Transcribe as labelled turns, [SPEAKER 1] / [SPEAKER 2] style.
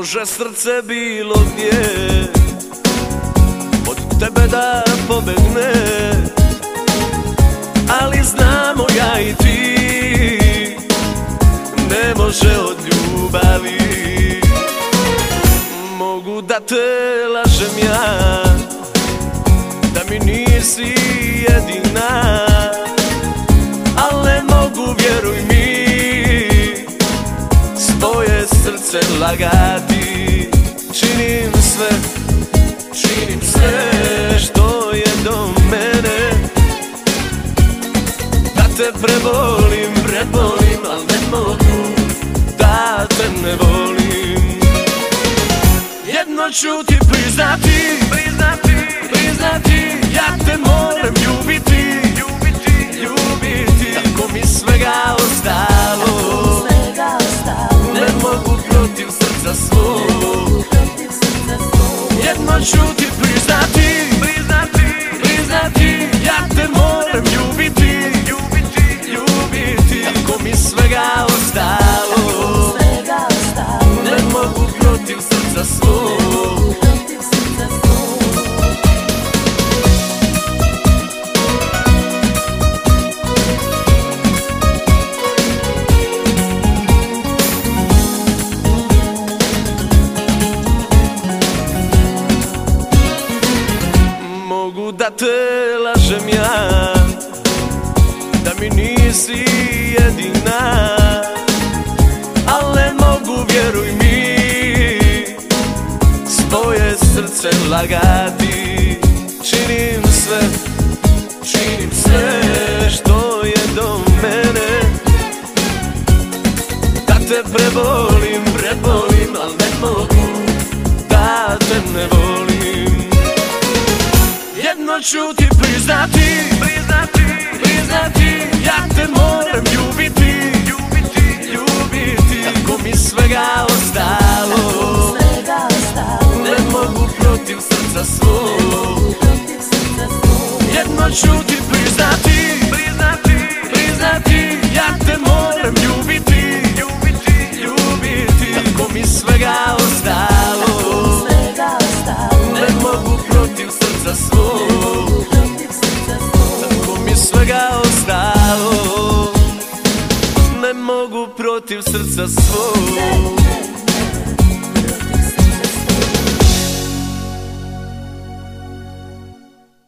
[SPEAKER 1] Može srce bilo gdje Od tebe da pobegne. Ali znamo ja i ti Ne može od ljubavi. Mogu da te lažem ja Da mi nisi jedina. Mogu vjeruj mi Svoje srce lagati Činim sve, što je do mene. Da te prebolim, prebolim, al ne mogu Da te ne volim. Jedno ću ti priznati, priznati Jedno ću ti priznati, priznati, priznati. Ja te moram ljubiti, ljubiti, ljubiti. Tako mi svega ostalo. Ne mogu protiv srca Mogu da te lažem ja Da mi nisi jedina. Al ne mogu vjeruj mi Svoje srce lagati. Činim sve, činim sve što je do mene. Da te prebolim, prebolim, ću ti priznati, priznati, priznati. Ja te moram ljubiti, ljubiti, ljubiti. Tako mi svega ostalo. Ne mogu protiv srca svog. Jedno ću ti priznati, mi svega ostalo Ne mogu protiv srca svog